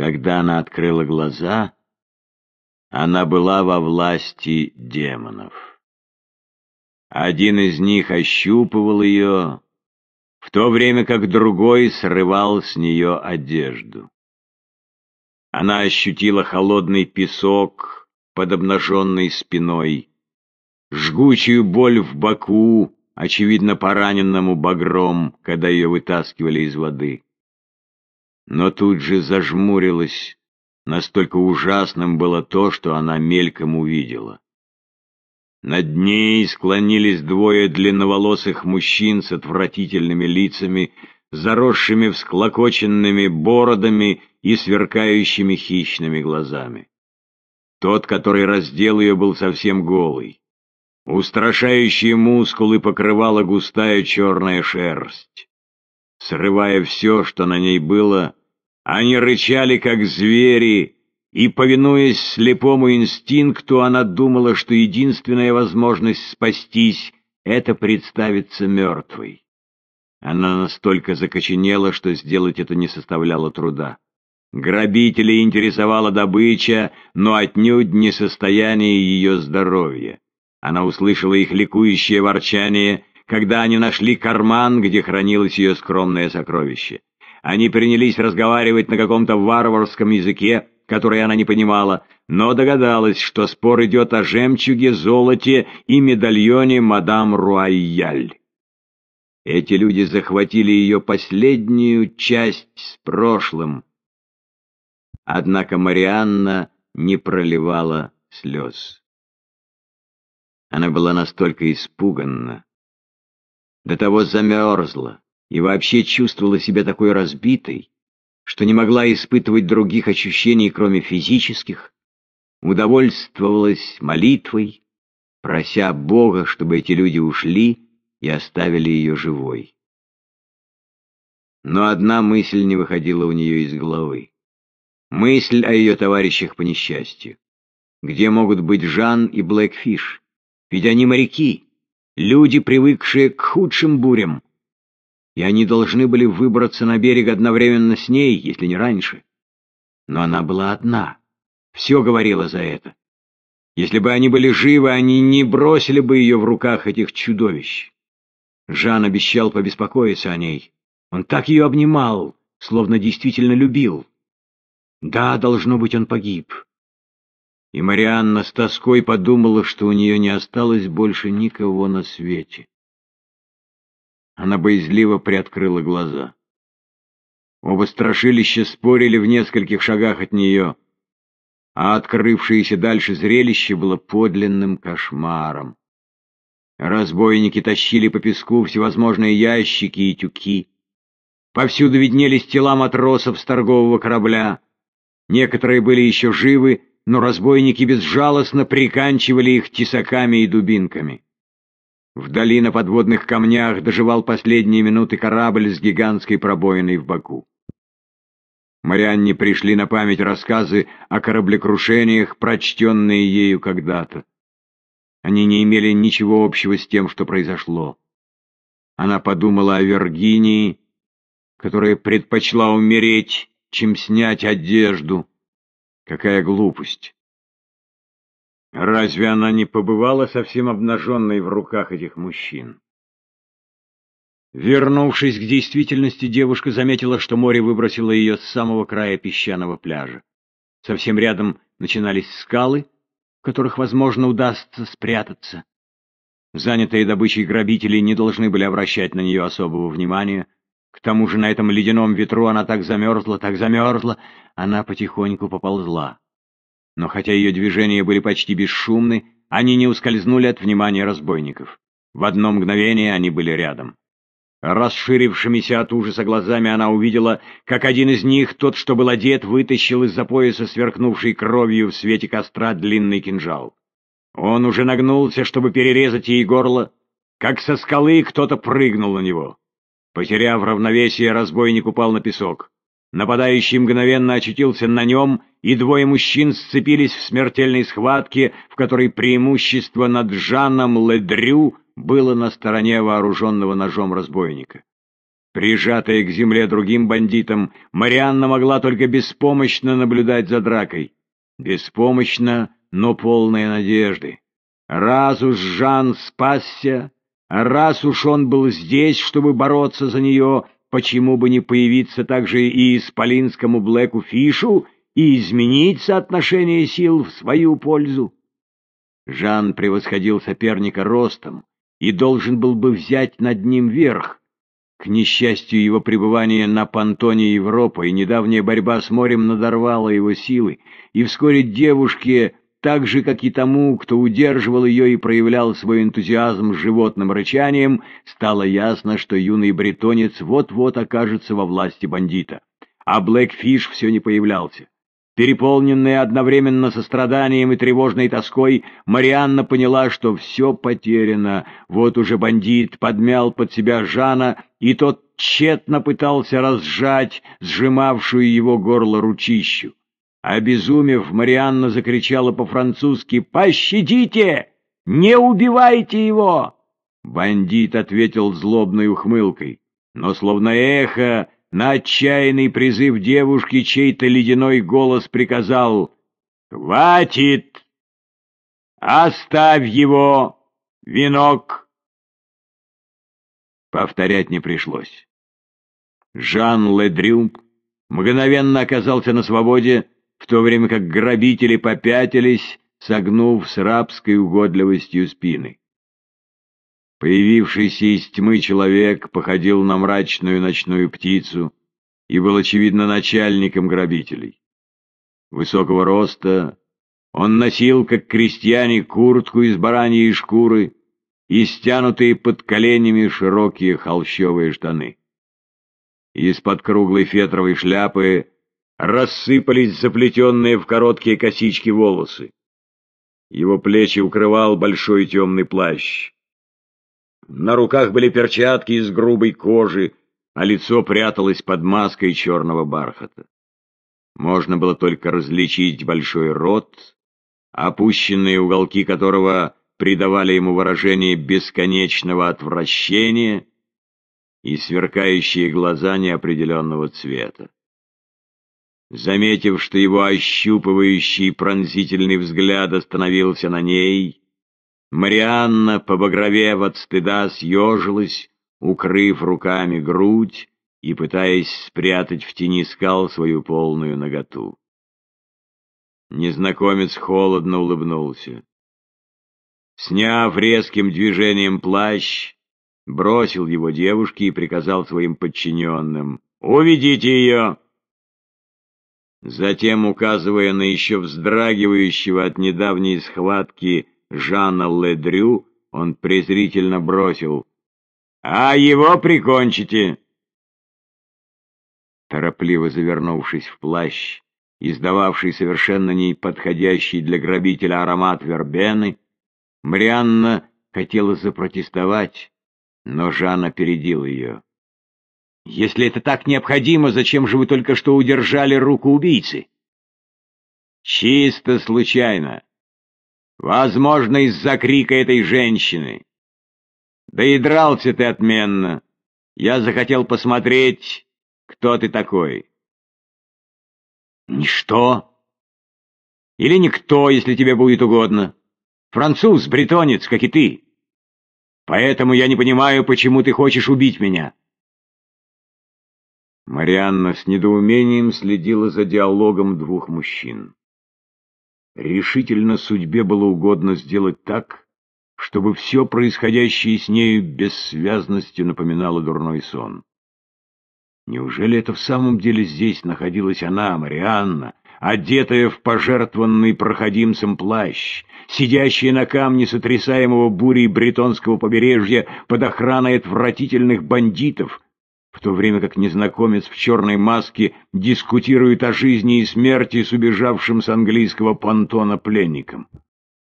Когда она открыла глаза, она была во власти демонов. Один из них ощупывал ее, в то время как другой срывал с нее одежду. Она ощутила холодный песок под обнаженной спиной, жгучую боль в боку, очевидно пораненному багром, когда ее вытаскивали из воды. Но тут же зажмурилась, настолько ужасным было то, что она мельком увидела. Над ней склонились двое длинноволосых мужчин с отвратительными лицами, заросшими всклокоченными бородами и сверкающими хищными глазами. Тот, который раздел ее, был совсем голый. Устрашающие мускулы покрывала густая черная шерсть. Срывая все, что на ней было, они рычали, как звери, и, повинуясь слепому инстинкту, она думала, что единственная возможность спастись — это представиться мертвой. Она настолько закоченела, что сделать это не составляло труда. Грабителей интересовала добыча, но отнюдь не состояние ее здоровья. Она услышала их ликующее ворчание, когда они нашли карман, где хранилось ее скромное сокровище. Они принялись разговаривать на каком-то варварском языке, который она не понимала, но догадалась, что спор идет о жемчуге, золоте и медальоне мадам Руайяль. Эти люди захватили ее последнюю часть с прошлым. Однако Марианна не проливала слез. Она была настолько испуганна, до того замерзла и вообще чувствовала себя такой разбитой, что не могла испытывать других ощущений, кроме физических, удовольствовалась молитвой, прося Бога, чтобы эти люди ушли и оставили ее живой. Но одна мысль не выходила у нее из головы. Мысль о ее товарищах по несчастью. Где могут быть Жан и Блэкфиш? Ведь они моряки, люди, привыкшие к худшим бурям, и они должны были выбраться на берег одновременно с ней, если не раньше. Но она была одна. Все говорило за это. Если бы они были живы, они не бросили бы ее в руках этих чудовищ. Жан обещал побеспокоиться о ней. Он так ее обнимал, словно действительно любил. Да, должно быть, он погиб. И Марианна с тоской подумала, что у нее не осталось больше никого на свете. Она боязливо приоткрыла глаза. Оба страшилища спорили в нескольких шагах от нее, а открывшееся дальше зрелище было подлинным кошмаром. Разбойники тащили по песку всевозможные ящики и тюки. Повсюду виднелись тела матросов с торгового корабля. Некоторые были еще живы, но разбойники безжалостно приканчивали их тесаками и дубинками. Вдали на подводных камнях доживал последние минуты корабль с гигантской пробоиной в боку. Марианне пришли на память рассказы о кораблекрушениях, прочтенные ею когда-то. Они не имели ничего общего с тем, что произошло. Она подумала о Виргинии, которая предпочла умереть, чем снять одежду. Какая глупость! Разве она не побывала совсем обнаженной в руках этих мужчин? Вернувшись к действительности, девушка заметила, что море выбросило ее с самого края песчаного пляжа. Совсем рядом начинались скалы, в которых, возможно, удастся спрятаться. Занятые добычей грабители не должны были обращать на нее особого внимания. К тому же на этом ледяном ветру она так замерзла, так замерзла, она потихоньку поползла но хотя ее движения были почти бесшумны, они не ускользнули от внимания разбойников. В одно мгновение они были рядом. Расширившимися от ужаса глазами она увидела, как один из них, тот, что был одет, вытащил из-за пояса сверкнувшей кровью в свете костра длинный кинжал. Он уже нагнулся, чтобы перерезать ей горло, как со скалы кто-то прыгнул на него. Потеряв равновесие, разбойник упал на песок. Нападающий мгновенно очутился на нем, и двое мужчин сцепились в смертельной схватке, в которой преимущество над Жаном Ледрю было на стороне вооруженного ножом разбойника. Прижатая к земле другим бандитам, Марианна могла только беспомощно наблюдать за дракой. Беспомощно, но полная надежды. Раз уж Жан спасся, раз уж он был здесь, чтобы бороться за нее, почему бы не появиться также и исполинскому Блэку Фишу и изменить соотношение сил в свою пользу? Жан превосходил соперника ростом и должен был бы взять над ним верх. К несчастью, его пребывание на понтоне Европы и недавняя борьба с морем надорвала его силы, и вскоре девушке, так же, как и тому, кто удерживал ее и проявлял свой энтузиазм с животным рычанием, стало ясно, что юный бретонец вот-вот окажется во власти бандита. А Блэкфиш все не появлялся. Переполненная одновременно состраданием и тревожной тоской, Марианна поняла, что все потеряно. Вот уже бандит подмял под себя Жана, и тот тщетно пытался разжать сжимавшую его горло ручищу. Обезумев, Марианна закричала по-французски «Пощадите! Не убивайте его!» Бандит ответил злобной ухмылкой, но словно эхо на отчаянный призыв девушки чей-то ледяной голос приказал «Хватит! Оставь его, венок!» Повторять не пришлось. Жан Ледрю мгновенно оказался на свободе, в то время как грабители попятились, согнув с рабской угодливостью спины. Появившийся из тьмы человек походил на мрачную ночную птицу и был, очевидно, начальником грабителей. Высокого роста он носил, как крестьяне, куртку из бараньей шкуры и стянутые под коленями широкие холщовые штаны. Из-под круглой фетровой шляпы рассыпались заплетенные в короткие косички волосы. Его плечи укрывал большой темный плащ. На руках были перчатки из грубой кожи, а лицо пряталось под маской черного бархата. Можно было только различить большой рот, опущенные уголки которого придавали ему выражение бесконечного отвращения и сверкающие глаза неопределенного цвета. Заметив, что его ощупывающий пронзительный взгляд остановился на ней, Марианна, побагровев от стыда, съежилась, укрыв руками грудь и пытаясь спрятать в тени скал свою полную наготу. Незнакомец холодно улыбнулся. Сняв резким движением плащ, бросил его девушке и приказал своим подчиненным «Уведите ее!» Затем, указывая на еще вздрагивающего от недавней схватки Жана Ледрю, он презрительно бросил. «А его прикончите!» Торопливо завернувшись в плащ, издававший совершенно неподходящий для грабителя аромат вербены, Марианна хотела запротестовать, но Жан опередил ее. «Если это так необходимо, зачем же вы только что удержали руку убийцы?» «Чисто случайно. Возможно, из-за крика этой женщины. Да и дрался ты отменно. Я захотел посмотреть, кто ты такой. Ничто. Или никто, если тебе будет угодно. Француз, бретонец, как и ты. Поэтому я не понимаю, почему ты хочешь убить меня. Марианна с недоумением следила за диалогом двух мужчин. Решительно судьбе было угодно сделать так, чтобы все происходящее с нею бессвязностью напоминало дурной сон. Неужели это в самом деле здесь находилась она, Марианна, одетая в пожертвованный проходимцем плащ, сидящая на камне сотрясаемого бурей бретонского побережья под охраной отвратительных бандитов, в то время как незнакомец в черной маске дискутирует о жизни и смерти с убежавшим с английского понтона пленником.